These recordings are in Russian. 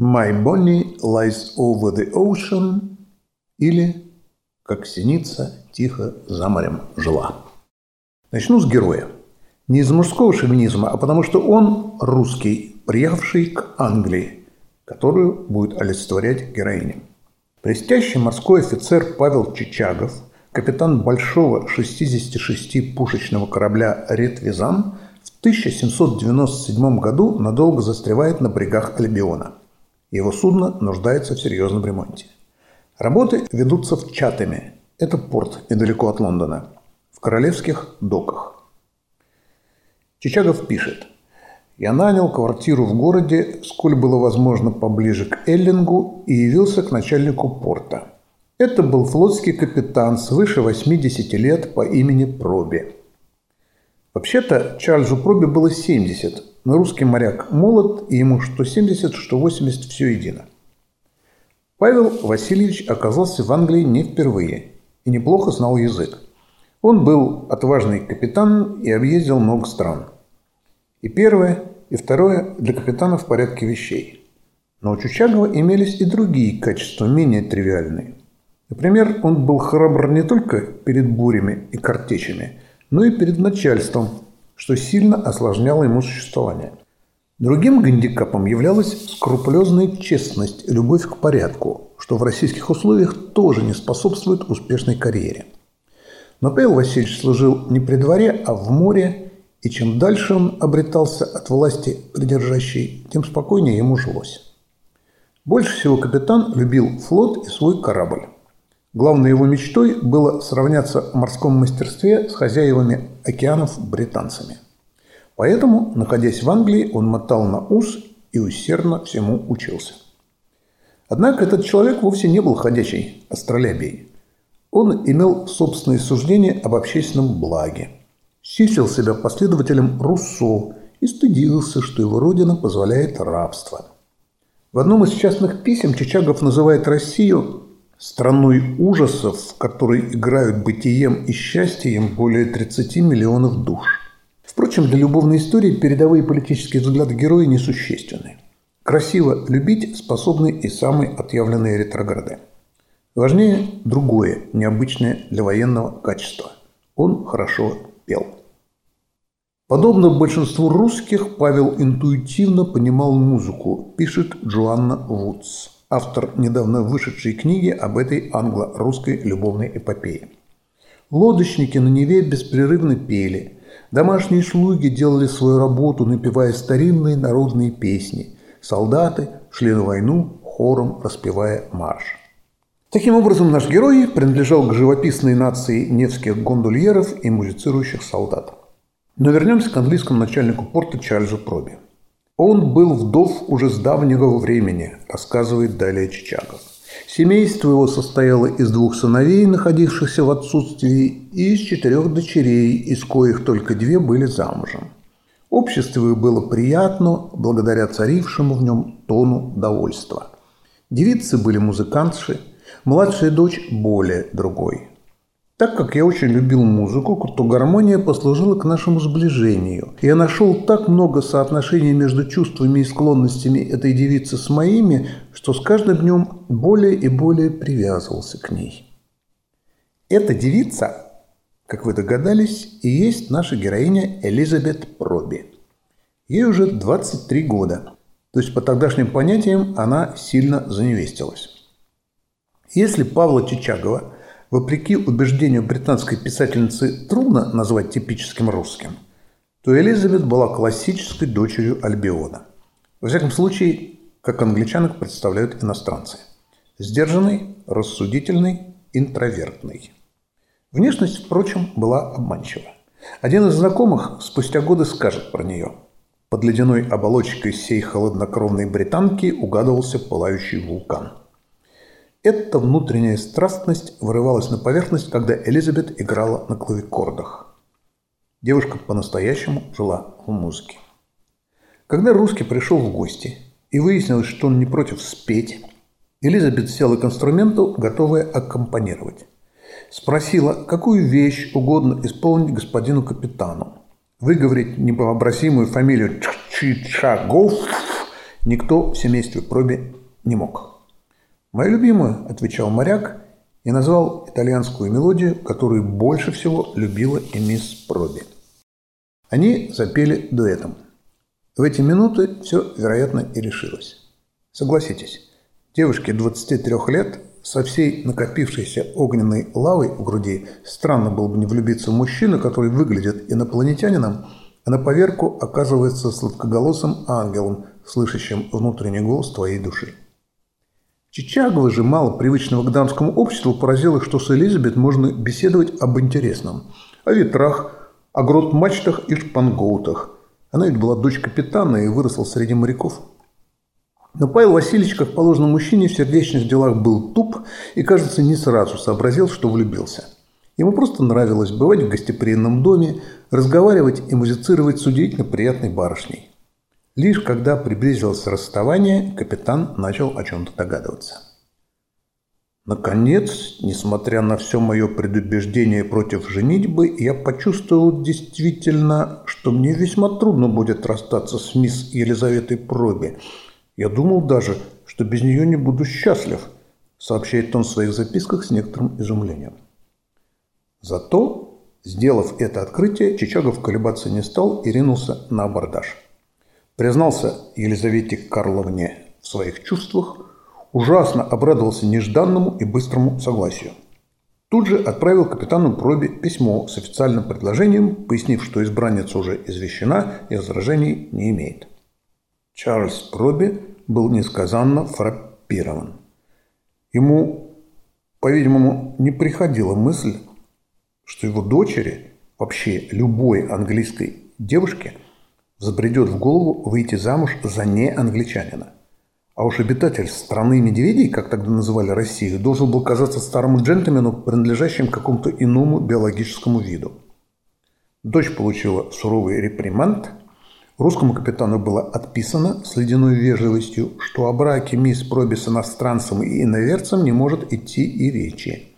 «My Bonnie lies over the ocean» или «Как синица тихо за морем жила». Начну с героя. Не из мужского шовинизма, а потому что он русский, приехавший к Англии, которую будет олицетворять героиня. Блестящий морской офицер Павел Чичагов, капитан большого 66-пушечного корабля «Ретвизан», в 1797 году надолго застревает на брегах Альбиона. Его судно нуждается в серьезном ремонте. Работы ведутся в Чатами. Это порт недалеко от Лондона. В королевских доках. Чичагов пишет. «Я нанял квартиру в городе, сколь было возможно поближе к Эллингу, и явился к начальнику порта. Это был флотский капитан свыше 80 лет по имени Проби. Вообще-то Чарльзу Проби было 70, но русский моряк молод, и ему что 70, что 80 все едино. Павел Васильевич оказался в Англии не впервые и неплохо знал язык. Он был отважный капитан и объездил много стран. И первое, и второе для капитана в порядке вещей. Но у Чучагова имелись и другие качества, менее тривиальные. Например, он был храбр не только перед бурями и картечами – но и перед начальством, что сильно осложняло ему существование. Другим гандикапом являлась скрупулезная честность и любовь к порядку, что в российских условиях тоже не способствует успешной карьере. Но Павел Васильевич служил не при дворе, а в море, и чем дальше он обретался от власти придержащей, тем спокойнее ему жилось. Больше всего капитан любил флот и свой корабль. Главной его мечтой было сравняться в морском мастерстве с хозяевами океанов британцами. Поэтому, находясь в Англии, он мотал на ус и усердно всему учился. Однако этот человек вовсе не был ходячей астролябией. Он имел собственные суждения об общественном благе, числил себя последователем Руссо и стыдился, что его родина позволяет рабство. В одном из частных писем Чичагов называет Россию страной ужасов, в которой играют бытием и счастьем более 30 миллионов душ. Впрочем, для любовной истории передовые политические взгляды героя несущественны. Красиво любить способны и самые отъявленные ретрограды. Важнее другое, необычное для военного качества. Он хорошо пел. Подобно большинству русских, Павел интуитивно понимал музыку, пишет Джоанна Вудс автор недавно вышедшей книги об этой англо-русской любовной эпопее. Лодочники на Неве беспрерывно пели. Домашние слуги делали свою работу, напевая старинные народные песни. Солдаты шли на войну, хором распевая марш. Таким образом, наш герой принадлежал к живописной нации невских гондольеров и музицирующих солдат. Но вернемся к английскому начальнику порта Чарльзу Проби. Он был вдов уже с давнего времени, рассказывает далее Чичагов. Семейство его состояло из двух сыновей, находившихся в отсутствии, и из четырех дочерей, из коих только две были замужем. Общество его было приятно, благодаря царившему в нем тону довольства. Девицы были музыкантши, младшая дочь более другой. Так как я очень любил музыку, то гармония послужила к нашему сближению. Я нашел так много соотношений между чувствами и склонностями этой девицы с моими, что с каждым днем более и более привязывался к ней. Эта девица, как вы догадались, и есть наша героиня Элизабет Проби. Ей уже 23 года, то есть по тогдашним понятиям она сильно заневестилась. Если Павла Чичагова – вопреки убеждению британской писательницы трудно назвать типическим русским, то Элизабет была классической дочерью Альбиона. Во всяком случае, как англичанок представляют иностранцы. Сдержанный, рассудительный, интровертный. Внешность, впрочем, была обманчива. Один из знакомых спустя годы скажет про нее. Под ледяной оболочкой сей холоднокровной британки угадывался пылающий вулкан – эта внутренняя страстность вырывалась на поверхность, когда Элизабет играла на клавикордах. Девушка по-настоящему жила в музыке. Когда русский пришел в гости и выяснилось, что он не против спеть, Элизабет села к инструменту, готовая аккомпанировать. Спросила, какую вещь угодно исполнить господину капитану. Выговорить невообразимую фамилию Чичагов никто в семействе Проби не мог. «Моя любимая», – отвечал моряк и назвал итальянскую мелодию, которую больше всего любила и мисс Проби. Они запели дуэтом. В эти минуты все, вероятно, и решилось. Согласитесь, девушке 23 лет со всей накопившейся огненной лавой в груди странно было бы не влюбиться в мужчину, который выглядит инопланетянином, а на поверку оказывается сладкоголосым ангелом, слышащим внутренний голос твоей души. Чичагова же, мало привычного к дамскому обществу, поразило, что с Элизабет можно беседовать об интересном. О ветрах, о грот-мачтах и шпангоутах. Она ведь была дочь капитана и выросла среди моряков. Но Павел Васильевич, как положено мужчине, в сердечных делах был туп и, кажется, не сразу сообразил, что влюбился. Ему просто нравилось бывать в гостеприимном доме, разговаривать и музицировать с удивительно приятной барышней. Лишь когда приблизилось расставание, капитан начал о чем-то догадываться. Наконец, несмотря на все мое предубеждение против женитьбы, я почувствовал действительно, что мне весьма трудно будет расстаться с мисс Елизаветой Проби. Я думал даже, что без нее не буду счастлив, сообщает он в своих записках с некоторым изумлением. Зато, сделав это открытие, Чичагов колебаться не стал и ринулся на абордаж – признался Елизавете Карловне в своих чувствах, ужасно обрадовался нежданному и быстрому согласию. Тут же отправил капитану Проби письмо с официальным предложением, пояснив, что избранница уже извещена и возражений не имеет. Чарльз Проби был несказанно фраппирован. Ему, по-видимому, не приходила мысль, что его дочери, вообще любой английской девушке – забредет в голову выйти замуж за не англичанина. А уж обитатель страны медведей, как тогда называли Россию, должен был казаться старому джентльмену, принадлежащим какому-то иному биологическому виду. Дочь получила суровый реприманд. Русскому капитану было отписано с ледяной вежливостью, что о браке мисс Проби с иностранцем и иноверцем не может идти и речи.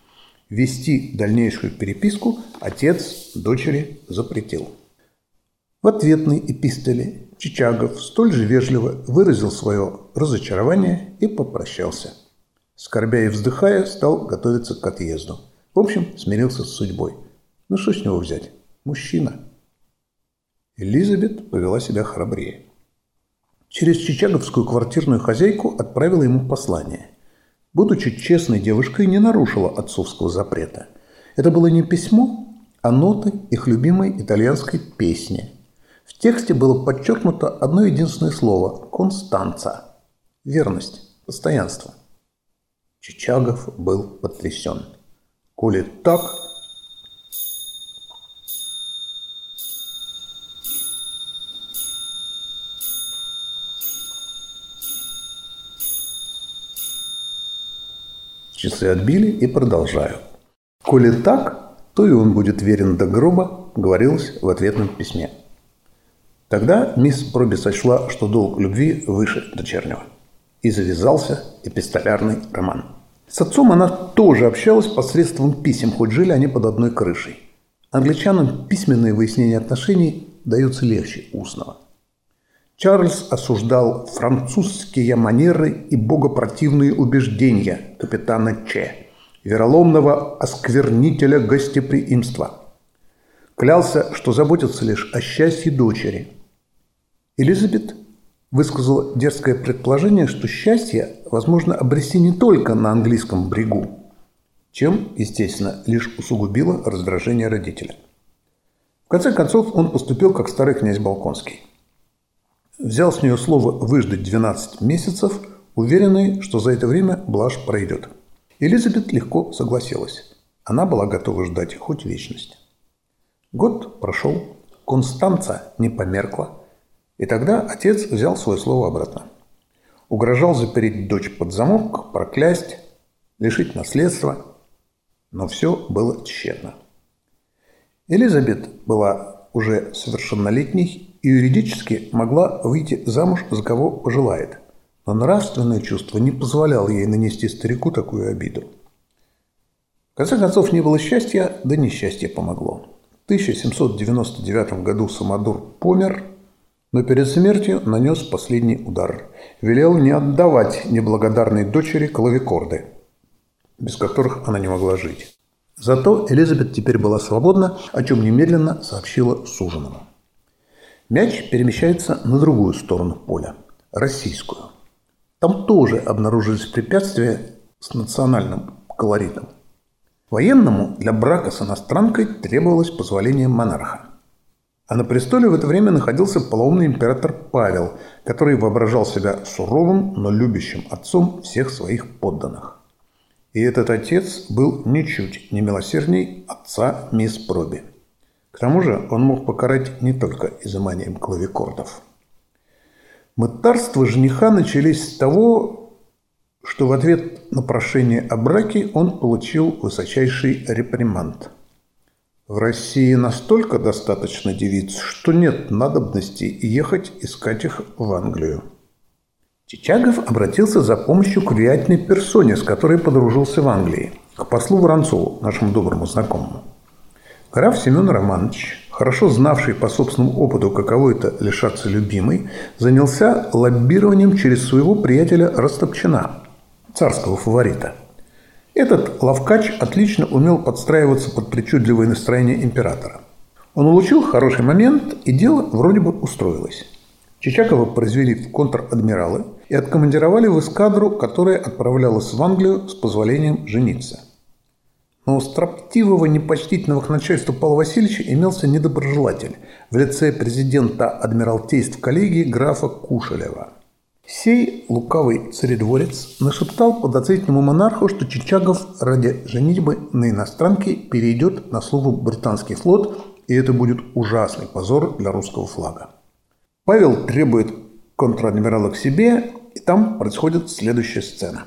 Вести дальнейшую переписку отец дочери запретил. В ответной эпистоле Чичагов столь же вежливо выразил свое разочарование и попрощался. Скорбя и вздыхая, стал готовиться к отъезду. В общем, смирился с судьбой. Ну что с него взять? Мужчина. Элизабет повела себя храбрее. Через чичаговскую квартирную хозяйку отправила ему послание. Будучи честной девушкой, не нарушила отцовского запрета. Это было не письмо, а ноты их любимой итальянской песни – в тексте было подчеркнуто одно единственное слово – «констанца» – верность, постоянство. Чичагов был потрясен. Коли так, Часы отбили и продолжаю. Коли так, то и он будет верен до гроба, говорилось в ответном письме. Тогда мисс Проби сочла, что долг любви выше дочернего. И завязался эпистолярный роман. С отцом она тоже общалась посредством писем, хоть жили они под одной крышей. Англичанам письменные выяснения отношений даются легче устного. Чарльз осуждал французские манеры и богопротивные убеждения капитана Че, вероломного осквернителя гостеприимства. Клялся, что заботится лишь о счастье дочери – Элизабет высказала дерзкое предположение, что счастье возможно обрести не только на английском брегу, чем, естественно, лишь усугубило раздражение родителя. В конце концов, он поступил как старый князь Балконский. Взял с нее слово выждать 12 месяцев, уверенный, что за это время блажь пройдет. Элизабет легко согласилась. Она была готова ждать хоть вечность. Год прошел, Констанца не померкла – и тогда отец взял свое слово обратно. Угрожал запереть дочь под замок, проклясть, лишить наследства. Но все было тщетно. Элизабет была уже совершеннолетней и юридически могла выйти замуж за кого пожелает. Но нравственное чувство не позволяло ей нанести старику такую обиду. В конце концов, не было счастья, да несчастье помогло. В 1799 году Самодур помер – но перед смертью нанес последний удар. Велел не отдавать неблагодарной дочери клавикорды, без которых она не могла жить. Зато Элизабет теперь была свободна, о чем немедленно сообщила суженому. Мяч перемещается на другую сторону поля, российскую. Там тоже обнаружились препятствия с национальным колоритом. Военному для брака с иностранкой требовалось позволение монарха. А на престоле в это время находился полоумный император Павел, который воображал себя суровым, но любящим отцом всех своих подданных. И этот отец был ничуть не милосердней отца мисс Проби. К тому же он мог покарать не только изыманием клавикордов. Мытарства жениха начались с того, что в ответ на прошение о браке он получил высочайший реприманд. В России настолько достаточно девиц, что нет надобности ехать искать их в Англию. Чичагов обратился за помощью к влиятельной персоне, с которой подружился в Англии, к послу Воронцову, нашему доброму знакомому. Граф Семен Романович, хорошо знавший по собственному опыту, каково это лишаться любимой, занялся лоббированием через своего приятеля Растопчина, царского фаворита. Этот лавкач отлично умел подстраиваться под причудливое настроение императора. Он улучил хороший момент, и дело вроде бы устроилось. Чичакова произвели в контр-адмиралы и откомандировали в эскадру, которая отправлялась в Англию с позволением жениться. Но у строптивого непочтительного к начальству Павла Васильевича имелся недоброжелатель в лице президента Адмиралтейств коллегии графа Кушелева. Сей лукавый царедворец нашептал подозрительному монарху, что Чичагов ради женитьбы на иностранке перейдет на слово британский флот, и это будет ужасный позор для русского флага. Павел требует контр-адмирала к себе, и там происходит следующая сцена.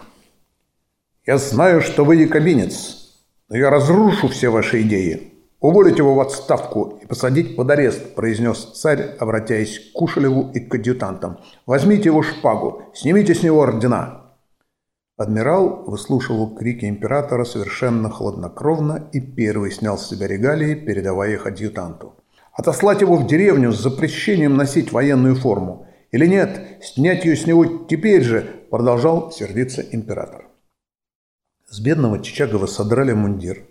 «Я знаю, что вы якобинец, но я разрушу все ваши идеи. Уволить его в отставку и посадить под арест», – произнес царь, обратясь к Кушелеву и к адъютантам. «Возьмите его шпагу, снимите с него ордена». Адмирал выслушивал крики императора совершенно хладнокровно и первый снял с себя регалии, передавая их адъютанту. Отослать его в деревню с запрещением носить военную форму. Или нет, снять ее с него теперь же, продолжал сердиться император. С бедного Чичагова содрали мундир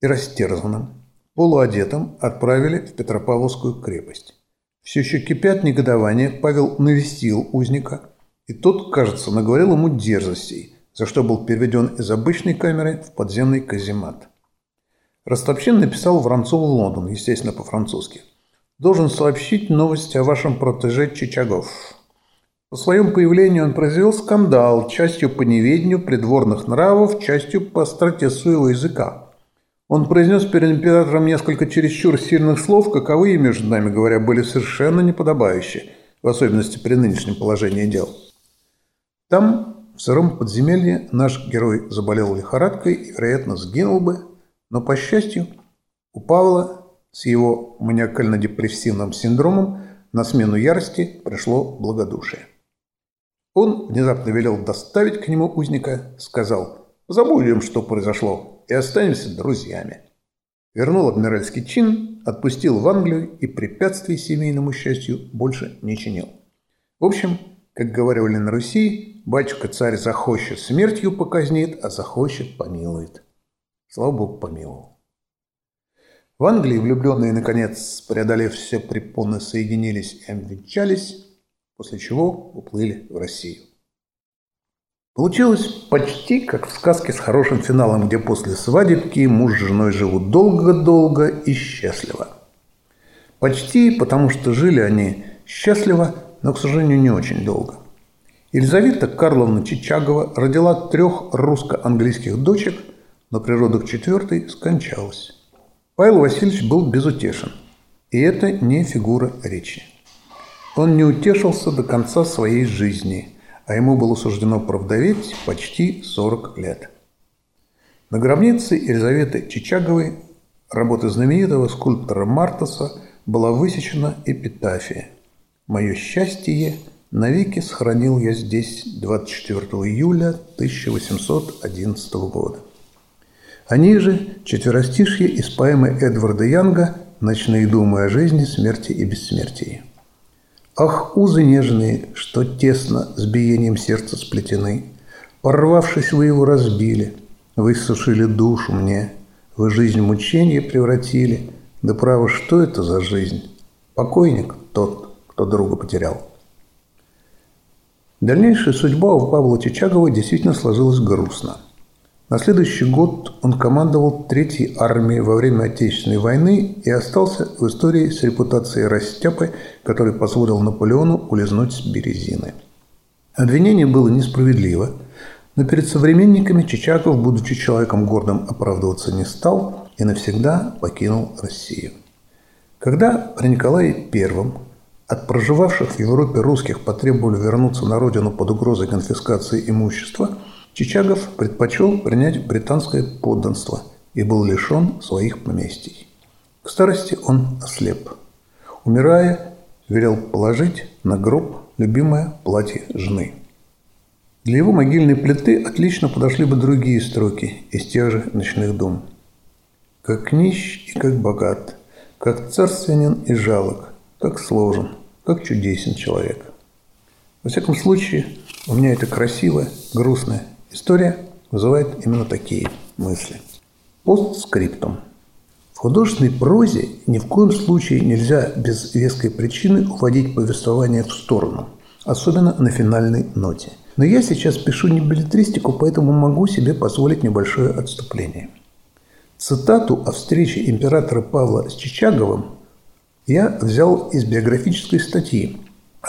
и растерзанным, полуодетым отправили в Петропавловскую крепость. Все еще кипят негодование, Павел навестил узника, и тот, кажется, наговорил ему дерзостей, за что был переведен из обычной камеры в подземный каземат. Ростопчин написал Воронцову Лондон, естественно, по-французски. «Должен сообщить новости о вашем протеже Чичагов. По своему появлению он произвел скандал, частью по неведению придворных нравов, частью по остроте своего языка. Он произнес перед императором несколько чересчур сильных слов, каковые, между нами говоря, были совершенно неподобающие, в особенности при нынешнем положении дел. Там, в сыром подземелье, наш герой заболел лихорадкой и, вероятно, сгинул бы, но, по счастью, у Павла с его маниакально-депрессивным синдромом на смену ярости пришло благодушие. Он внезапно велел доставить к нему узника, сказал «Забудем, что произошло, и останемся друзьями». Вернул адмиральский чин, отпустил в Англию и препятствий семейному счастью больше не чинил. В общем, как говорили на Руси, батюшка-царь захочет смертью показнит, а захочет помилует. Слава Богу, помиловал. В Англии влюбленные, наконец, преодолев все препоны, соединились и обвенчались, после чего уплыли в Россию. Получилось почти как в сказке с хорошим финалом, где после свадебки муж с женой живут долго-долго и счастливо. Почти, потому что жили они счастливо, но, к сожалению, не очень долго. Елизавета Карловна Чичагова родила трех русско-английских дочек – но природа к четвертой скончалась. Павел Васильевич был безутешен, и это не фигура речи. Он не утешился до конца своей жизни, а ему было суждено провдоветь почти 40 лет. На гробнице Елизаветы Чичаговой, работы знаменитого скульптора Мартаса, была высечена эпитафия «Мое счастье навеки сохранил я здесь 24 июля 1811 года». Они же четверостишье из поэмы Эдварда Янга «Ночные думы о жизни, смерти и бессмертии». Ах, узы нежные, что тесно с биением сердца сплетены. Порвавшись, вы его разбили, высушили душу мне, вы жизнь в мучение превратили. Да право, что это за жизнь? Покойник тот, кто друга потерял. Дальнейшая судьба у Павла Чичагова действительно сложилась грустно. На следующий год он командовал Третьей армией во время Отечественной войны и остался в истории с репутацией растяпы, который позволил Наполеону улизнуть с Березины. Обвинение было несправедливо, но перед современниками Чичагов, будучи человеком гордым, оправдываться не стал и навсегда покинул Россию. Когда при Николае I от проживавших в Европе русских потребовали вернуться на родину под угрозой конфискации имущества, Чичагов предпочел принять британское подданство и был лишен своих поместий. К старости он ослеп. Умирая, велел положить на гроб любимое платье жены. Для его могильной плиты отлично подошли бы другие строки из тех же «Ночных дум». «Как нищ и как богат, как царственен и жалок, как сложен, как чудесен человек. Во всяком случае, у меня эта красивая, грустная история вызывает именно такие мысли. Постскриптум. В художественной прозе ни в коем случае нельзя без веской причины уводить повествование в сторону, особенно на финальной ноте. Но я сейчас пишу не билетристику, поэтому могу себе позволить небольшое отступление. Цитату о встрече императора Павла с Чичаговым я взял из биографической статьи,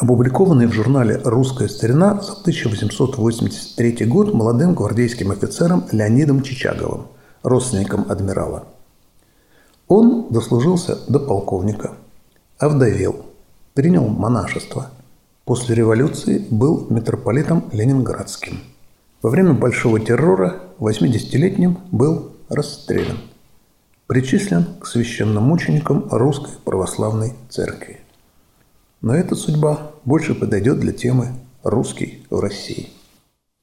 опубликованной в журнале «Русская старина» за 1883 год молодым гвардейским офицером Леонидом Чичаговым, родственником адмирала. Он дослужился до полковника, овдовел, принял монашество. После революции был митрополитом Ленинградским. Во время Большого террора 80-летним был расстрелян – причислен к священномученикам Русской Православной Церкви. Но эта судьба больше подойдет для темы «Русский в России».